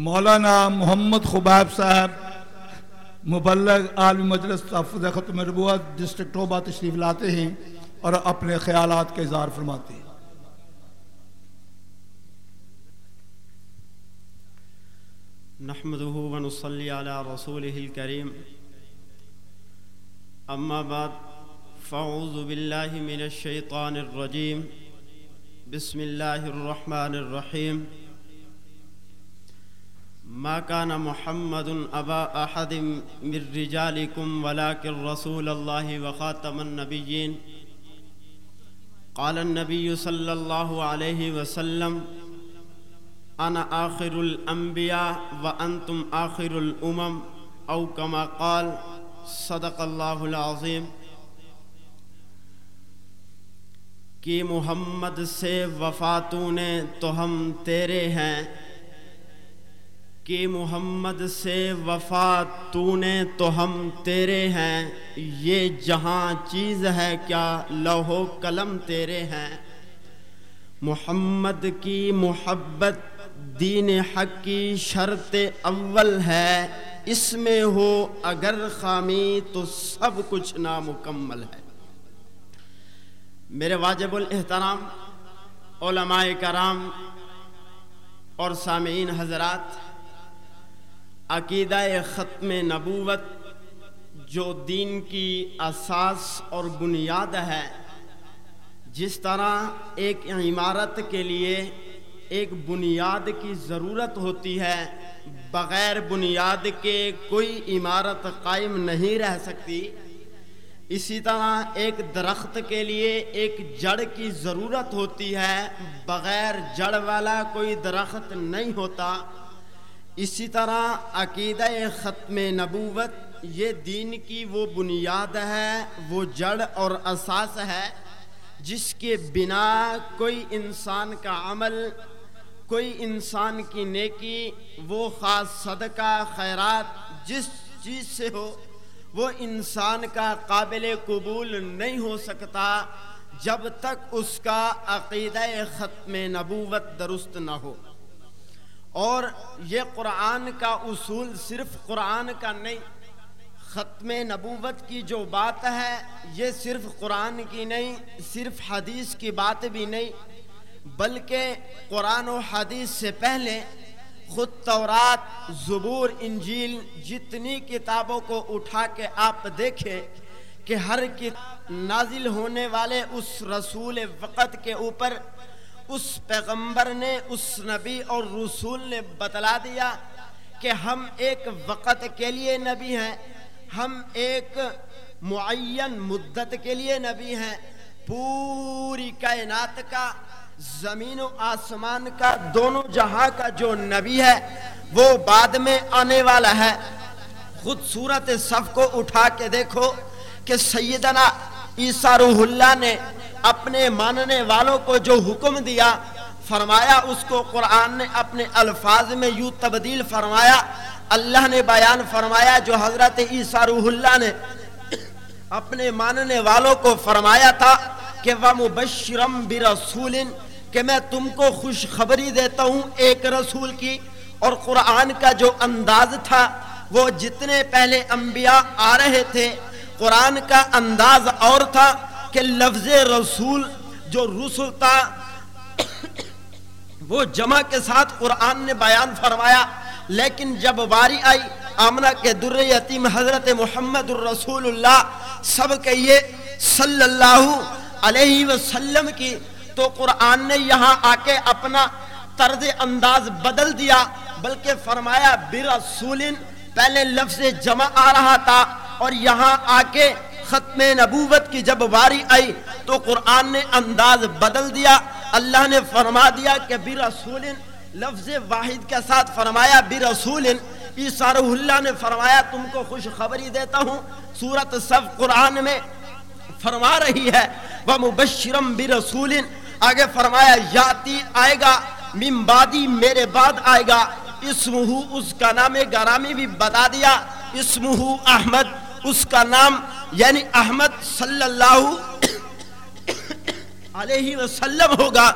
مولانا محمد خباب صاحب، مبلغ عالمی مجلس تحفظ ختم ربوت ڈسٹرکٹ ٹوبا تشریف لاتے ہیں اور اپنے خیالات کا اظہار فرماتے ہیں۔ نحمده ونصلي على رسوله الكريم. أما بعد، فأعوذ بالله من الشيطان الرجيم. بسم الله الرحمن الرحيم. ما كان محمد أبا أحد من رجالكم، ولكن رسول الله وخاتم النبيين. قال النبي صلى الله عليه وسلم انا آخر الانبیاء وانتم آخر الامم او کما قال صدق اللہ العظیم کہ محمد سے وفاتوں نے تو ہم تیرے ہیں کہ محمد سے وفات تو نے تو ہم تیرے ہیں۔ یہ جہاں چیز ہے کیا لوہو قلم تیرے ہیں۔ محمد کی محبت دین حق کی شرط اول ہے۔ اس میں ہو اگر خامی تو سب کچھ نامکمل ہے۔ میرے واجب الاحترام، علماء کرام اور سامعین حضرات عقیدہ ختم نبوت جو دین کی اساس اور بنیاد ہے، جس طرح ایک عمارت کے لیے ایک بنیاد کی ضرورت ہوتی ہے، بغیر بنیاد کے کوئی عمارت قائم نہیں رہ سکتی۔ اسی طرح ایک درخت کے لیے ایک جڑ کی ضرورت ہوتی ہے، بغیر جڑ والا کوئی درخت نہیں ہوتا۔ اسی طرح عقیدہ ختم نبوت، یہ دین کی وہ بنیاد ہے، وہ جڑ اور اساس ہے، جس کے بنا کوئی انسان کا عمل، کوئی انسان کی نیکی، وہ خاص صدقہ، خیرات، جس چیز سے ہو، وہ انسان کا قابل قبول نہیں ہو سکتا جب تک اس کا عقیدہ ختم نبوت درست نہ ہو۔ اور یہ قرآن کا اصول صرف قرآن کا نہیں، ختم نبوت کی جو بات ہے، یہ صرف قرآن کی نہیں، صرف حدیث کی بات بھی نہیں، بلکہ قرآن و حدیث سے پہلے خود تورات، زبور، انجیل جتنی کتابوں کو اٹھا کے آپ دیکھیں کہ ہر کی نازل ہونے والے اس رسول وقت کے اوپر اس پیغمبر نے، اس نبی اور رسول نے بتلا دیا کہ ہم ایک وقت کے لیے نبی ہیں، ہم ایک معین مدت کے لیے نبی ہیں۔ پوری کائنات کا، زمین و آسمان کا، دونوں جہاں کا جو نبی ہے، وہ بعد میں آنے والا ہے۔ خود صورت صف کو اٹھا کے دیکھو کہ سیدنا عیسیٰ روح اللہ نے اپنے ماننے والوں کو جو حکم دیا، فرمایا اس کو قرآن نے اپنے الفاظ میں یوں تبدیل فرمایا۔ اللہ نے بیان فرمایا جو حضرت عیسیٰ روح اللہ نے اپنے ماننے والوں کو فرمایا تھا کہ وَمُبَشِّرًا بِرَسُولٍ، کہ میں تم کو خوشخبری دیتا ہوں ایک رسول کی۔ اور قرآن کا جو انداز تھا، وہ جتنے پہلے انبیاء آ رہے تھے، قرآن کا انداز اور تھا۔ کہ لفظ رسول جو رسول تھا، وہ جمع کے ساتھ قرآن نے بیان فرمایا، لیکن جب باری آئی آمنہ کے در یتیم حضرت محمد الرسول اللہ، سب کہیے صلی اللہ علیہ وسلم کی، تو قرآن نے یہاں آ کے اپنا طرز انداز بدل دیا، بلکہ فرمایا، برسول، پہلے لفظ جمع آ رہا تھا، اور یہاں آ کے ختم نبوت کی جب واری آئی تو قرآن نے انداز بدل دیا۔ اللہ نے فرما دیا کہ برسول لفظ واحد کے ساتھ فرمایا برسول عیسیٰ روح اللہ نے فرمایا، تم کو خوشخبری دیتا ہوں۔ سورت صف قرآن میں فرما رہی ہے وَمُبَشِّرًا بِرَسُولٍ آگے فرمایا، یاتی آئے گا ممبادی میرے بعد آئے گا۔ اسمہو، اس کا نام گرامی بھی بتا دیا۔ اسمہو احمد، اس کا نام یعنی احمد صلی اللہ علیہ وسلم ہوگا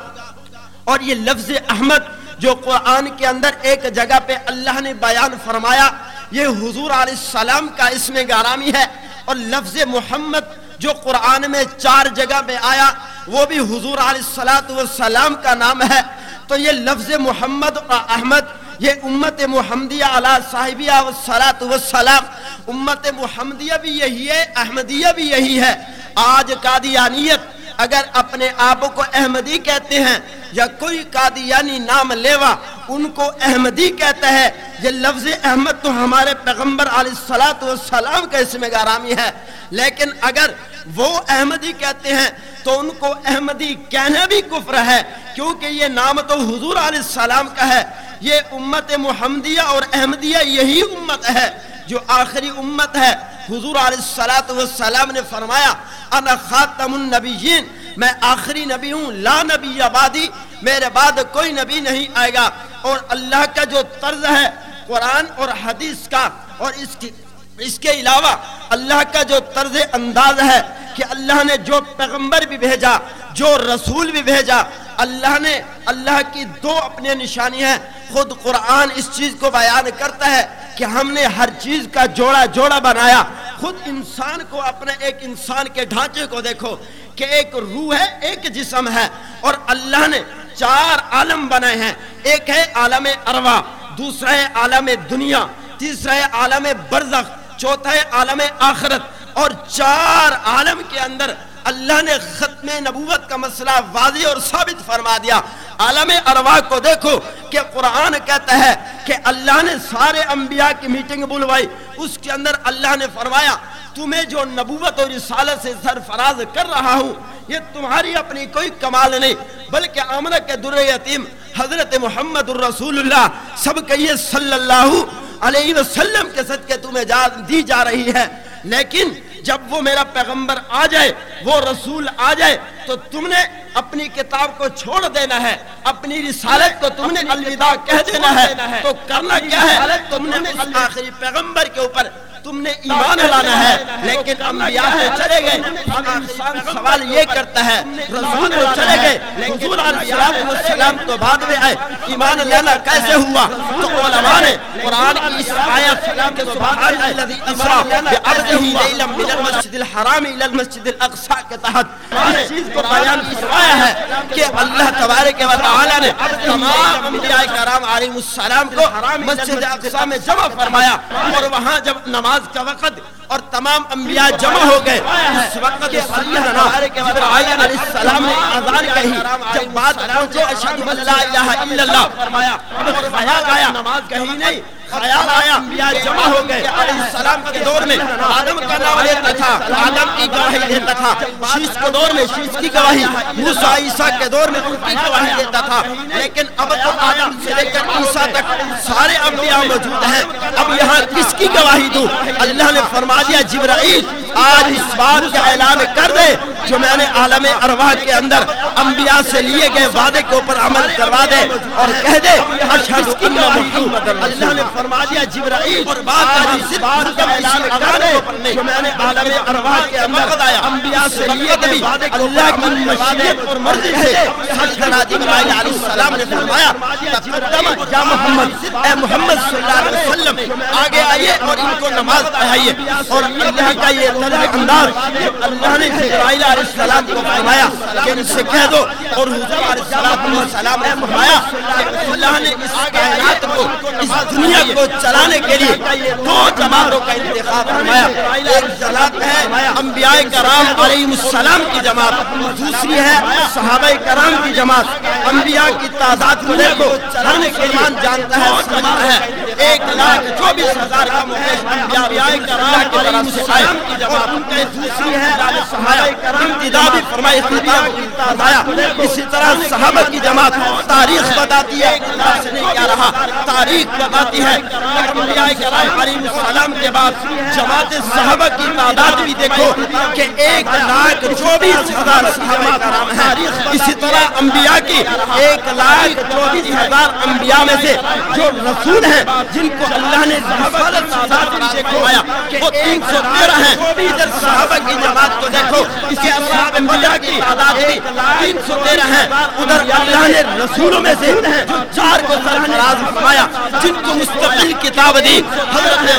اور یہ لفظ احمد جو قرآن کے اندر ایک جگہ پہ اللہ نے بیان فرمایا، یہ حضور علیہ السلام کا اسم گارامی ہے اور لفظ محمد جو قرآن میں چار جگہ پہ آیا، وہ بھی حضور علیہ السلام کا نام ہے۔ تو یہ لفظ محمد اور احمد، یہ امت محمدیہ علی صاحبیہ والسلام امت محمدیہ بھی یہی ہے، احمدیہ بھی یہی ہے۔ آج قادیانیت اگر اپنے آپ کو احمدی کہتے ہیں یا کوئی قادیانی نام لیوا، ان کو احمدی کہتا ہے۔ یہ لفظ احمد تو ہمارے پیغمبر علیہ السلام کا اسم گارامی ہے۔ لیکن اگر وہ احمدی کہتے ہیں تو ان کو احمدی کہنا بھی کفر ہے، کیونکہ یہ نام تو حضور علیہ السلام کا ہے۔ یہ امت محمدیہ اور احمدیہ یہی امت ہے جو آخری امت ہے۔ حضور علیہ السلام نے فرمایا، انا خاتم النبیین، میں آخری نبی ہوں، لا نبی آبادی میرے بعد کوئی نبی نہیں آئے گا۔ اور اللہ کا جو طرز ہے، قرآن اور حدیث کا، اور اس کی اس کے علاوہ اللہ کا جو طرز انداز ہے کہ اللہ نے جو پیغمبر بھی بھیجا، جو رسول بھی بھیجا، اللہ نے اللہ کی دو اپنے نشانی ہیں۔ خود قرآن اس چیز کو بیان کرتا ہے کہ ہم نے ہر چیز کا جوڑا جوڑا بنایا۔ خود انسان کو اپنے ایک انسان کے ڈھانچے کو دیکھو کہ ایک روح ہے، ایک جسم ہے۔ اور اللہ نے چار عالم بنائے ہیں۔ ایک ہے عالم اروا دوسرا ہے عالم دنیا، تیسرا ہے عالم برزخ۔ چوتھا ہے عالم آخرت اور چار عالم کے اندر اللہ نے ختم نبوت کا مسئلہ واضح اور ثابت فرما دیا۔ عالم ارواح کو دیکھو کہ قرآن کہتا ہے کہ اللہ نے سارے انبیاء کی میٹنگ بلوائی۔ اس کے اندر اللہ نے فرمایا، تمہیں جو نبوت اور رسالت سے سرفراز کر رہا ہوں، یہ تمہاری اپنی کوئی کمال نہیں، بلکہ آمنہ کے در یتیم حضرت محمد الرسول اللہ، سب کہیے صلی اللہ علیہ وسلم کے صدقے تمہیں دی جا رہی ہے۔ لیکن جب وہ میرا پیغمبر آ جائے وہ رسول آ جائے تو تم نے اپنی کتاب کو چھوڑ دینا ہے اپنی رسالت کو تم نے الوداع کہہ دینا ہے۔ تو کرنا کیا ہے؟ تم نے آخری پیغمبر کے اوپر تم نے ایمان لانا ہے، لیکن انبیاء سے چلے گئے۔ انسان سوال یہ کرتا ہے، رسول سے چلے گئے، حضور علیہ السلام تو بعد میں آئے، ایمان لینا کیسے ہوا؟ تو علماء نے قرآن کی اس آیت کے بعد آئے الذی اسرا بعبده لیلا من المسجد الحرام الى المسجد الاقصى کے تحت۔ اس چیز کو بیان فرمایا ہے کہ اللہ تبارک و تعالی نے تمام انبیاء کرام علیہ السلام کو مسجد اقصی میں جمع فرمایا اور وہاں جب نماز کا وقت اور تمام انبیاء جمع ہو گئے اس وقت سیدنا جبرائیل علیہ السلام نے آزان کہی جب بات پہنچے اشہد اللہ الہ الا اللہ فرمایا اور خیال آیا نماز کہی نہیں خیال آیا انبیاء جمع ہو گئے۔ علیہ السلام کے دور میں آدم کا نام لیتا تھا آدم کی گواہی دیتا تھا۔ شیش کے دور میں شیش کی گواہی۔ موسیٰ عیسیٰ کے دور میں ان کی گواہی دیتا تھا۔ لیکن اب تو آدم سے لے کر عیسیٰ تک سارے انبیاء موجود ہیں۔ اب یہاں کس کی گواہی دوں؟ اللہ نے فرما دیا جبرائیل آج اس بات کا اعلان کر دے جو میں نے عالم ارواح کے اندر انبیاء سے لیے گئے وعدے کے اوپر عمل کروا دے اور کہہ دے اشہد ان محمد اللہ۔ نے فرما دیا جبرائیل اور بات کا بات کا اعلان کر دے جو میں نے عالم ارواح کے اندر انبیاء سے لیے گئے وعدے اللہ کی مشیت اور مرضی سے سجدنا جبرائیل علیہ السلام نے فرمایا تقدم یا محمد اے محمد صلی اللہ علیہ وسلم آگے آئیے اور ان کو نماز پڑھائیے۔ اور اللہ کا یہ طرح انداز اللہ نے جبرائیل علیہ السلام کو فرمایا کہ ان سے کہہ دو اور حضور علیہ السلام نے فرمایا کہ اللہ نے اس کائنات کو اس دنیا کو چلانے کے لیے دو جماعتوں کا انتخاب فرمایا۔ ایک جماعت ہے انبیاء کرام علیہ السلام کی جماعت، دوسری ہے صحابہ کرام کی جماعت۔ انبیاء کی تعداد کو دیکھو ہر مسلمان جانتا ہے سمجھتا ہے۔ ایک لاکھ چوبیس ہزار کا مکیش انبیاء کرام کی طرف سے آئے۔ اور ان کے دوسری ہے صحابہ کرام امتدادی فرمائے فرمایا۔ اسی طرح صحابہ کی جماعت تاریخ بتاتی ہے۔ کیا رہا۔ تاریخ بتاتی ہے۔ انبیاء کرام علیہ السلام کے بعد جماعت صحابہ کی تعداد بھی دیکھو کہ ایک لاکھ چوبیس ہزار صحابہ کرام ہیں اسی طرح انبیاء کی ایک لاکھ چوبیس ہزار انبیاء میں سے جو رسول ہیں جن کو اللہ نے رسالت تعداد سے کھوایا، وہ تین سو تیرہ ہیں۔ ادھر صحابہ کی جماعت کو دیکھو اسی اصحاب بدر کی تعداد بھی تین سو تیرہ ہیں۔ ادھر اللہ نے رسولوں میں سے جو چار کو سرفراز فرمایا، جن کو مستقل کتاب دی، حضرت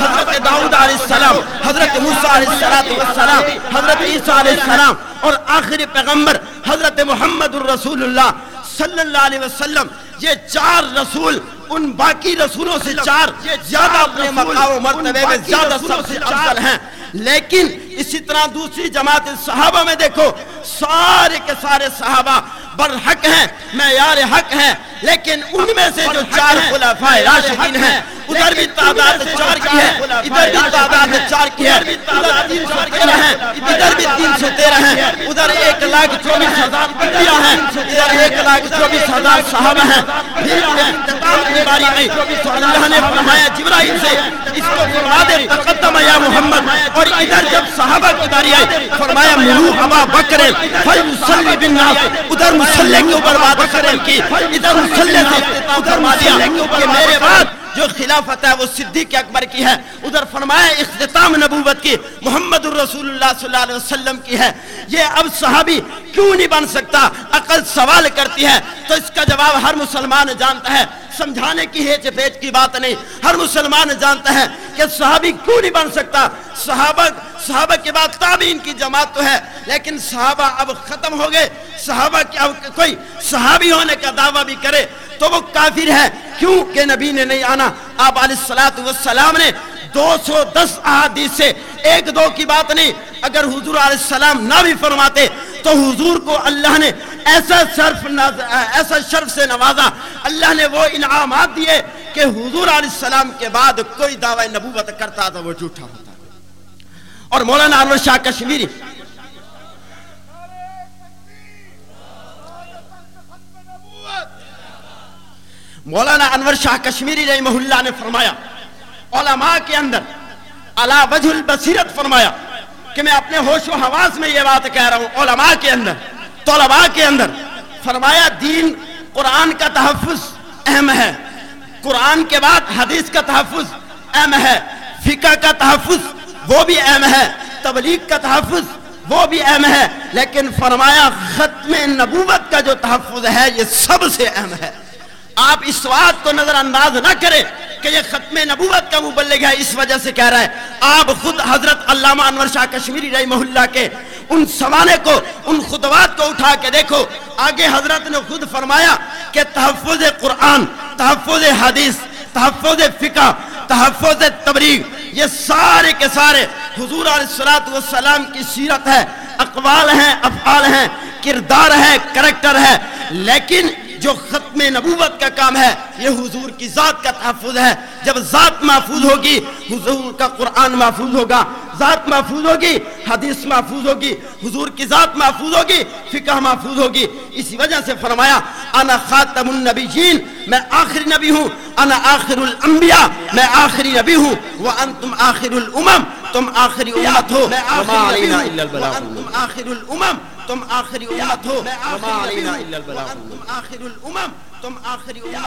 حضرت داؤد علیہ السلام، حضرت موسیٰ علیہ السلام حضرت عیسیٰ علیہ السلام اور آخری پیغمبر حضرت محمد الرسول اللہ صلی اللہ علیہ وسلم۔ یہ چار رسول ان باقی رسولوں سے چار زیادہ اپنے مقام و مرتبے میں زیادہ سب سے افضل ہیں۔ لیکن اسی طرح دوسری جماعت صحابہ میں دیکھو سارے کے سارے صحابہ برحق ہیں معیار حق ہیں لیکن ان میں سے جو چار خلفاء راشدین ہیں ادھر بھی تعداد چار کی ہے ادھر بھی تعداد چار کی ہے ادھر تین سو تیرہ ہیں ادھر بھی تین سو تیرہ ہیں ادھر ایک لاکھ چوبیس ہزار پٹیاں ہیں ادھر ایک لاکھ چوبیس ہزار صحابہ ہیں۔ پھر اختتام کی باری تو اللہ نے فرمایا جبرائیل سے اس کو فرما دے تقدم یا محمد۔ اور ادھر جب صحابہ کی باری آئی فرمایا مرو ابا بکر فیصلی بن ناس ادھر مسلح کے اوپر بات کریں کی ادھر مسلح سے فرما دیا کہ میرے بعد جو خلافت ہے وہ صدیق اکبر کی ہے۔ ادھر فرمایا اختتام نبوت کی محمد الرسول اللہ صلی اللہ علیہ وسلم کی ہے۔ یہ اب صحابی کیوں نہیں بن سکتا؟ عقل سوال کرتی ہے۔ تو اس کا جواب ہر مسلمان جانتا ہے۔ سمجھانے کی ہیچ پیچ کی بات نہیں۔ ہر مسلمان جانتا ہے کہ صحابی کیوں نہیں بن سکتا؟ صحابہ صحابہ کے بعد تابعین کی جماعت تو ہے، لیکن صحابہ اب ختم ہو گئے۔ صحابہ کی اب کوئی صحابی ہونے کا دعویٰ بھی کرے تو وہ کافر ہے۔ کیوں کہ نبی نے نہیں آنا؟ آپ علیہ السلام نے دو سو دس احادیث سے ایک دو کی بات نہیں، اگر حضور علیہ السلام نہ بھی فرماتے تو حضور کو اللہ نے ایسا شرف ایسا شرف سے نوازا۔ اللہ نے وہ انعامات دیے کہ حضور علیہ السلام کے بعد کوئی دعوی نبوت کرتا تھا وہ جھوٹا ہوتا۔ اور مولانا انور شاہ کشمیری۔ مولانا انور شاہ کشمیری رحمہ اللہ نے فرمایا، علماء کے اندر علا وجہ البصیرت فرمایا کہ میں اپنے ہوش و حواس میں یہ بات کہہ رہا ہوں، علماء کے اندر، طلباء کے اندر۔ فرمایا، دین قرآن کا تحفظ اہم ہے۔ قرآن کے بعد حدیث کا تحفظ اہم ہے۔ فقہ کا تحفظ وہ بھی اہم ہے، تبلیغ کا تحفظ، وہ بھی اہم ہے، لیکن فرمایا ختم نبوت کا جو تحفظ ہے، یہ سب سے اہم ہے۔ آپ اس بات کو نظر انداز نہ کریں کہ یہ ختم نبوت کا مبلغ ہے، اس وجہ سے کہہ رہا ہے۔ آپ خود حضرت علامہ انور شاہ کشمیری رحمہ اللہ کے ان سوانے کو، ان خطوات کو اٹھا کے دیکھو۔ آگے حضرت نے خود فرمایا کہ تحفظ قرآن، تحفظ حدیث، تحفظ فقہ، تحفظ تبریغ یہ سارے کے سارے حضور علیہ السلام کی سیرت ہے، اقوال ہیں، افعال ہیں، کردار ہے، کریکٹر ہے، لیکن جو ختم نبوت کا کام ہے، یہ حضور کی ذات کا تحفظ ہے۔ جب ذات محفوظ ہوگی، حضور کا قرآن محفوظ ہوگا۔ ذات محفوظ ہوگی حدیث محفوظ ہوگی حضور کی ذات محفوظ ہوگی فقہ محفوظ ہوگی۔ اسی وجہ سے فرمایا انا خاتم النبیین میں آخری نبی ہوں انا آخر الانبیاء میں آخری نبی ہوں وانتم آخر الامم تم آخری امت ہو۔ میں آخری نبی ہوں وانتم آخر الامم تم آخری امت ہو۔ وما علینا الا البلاغ تم آخر الامم تم آخری امت